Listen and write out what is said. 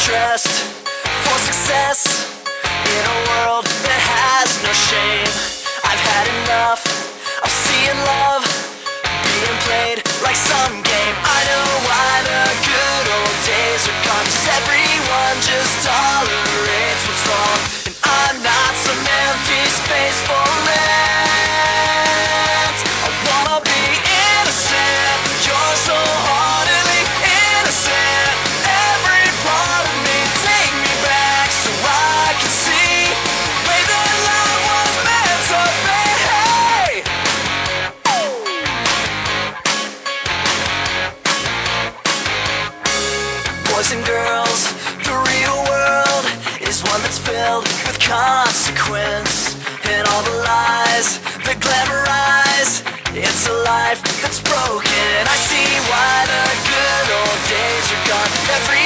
Trust. and girls. The real world is one that's filled with consequence. And all the lies that glamorize It's a life that's broken. I see why the good old days are gone. Every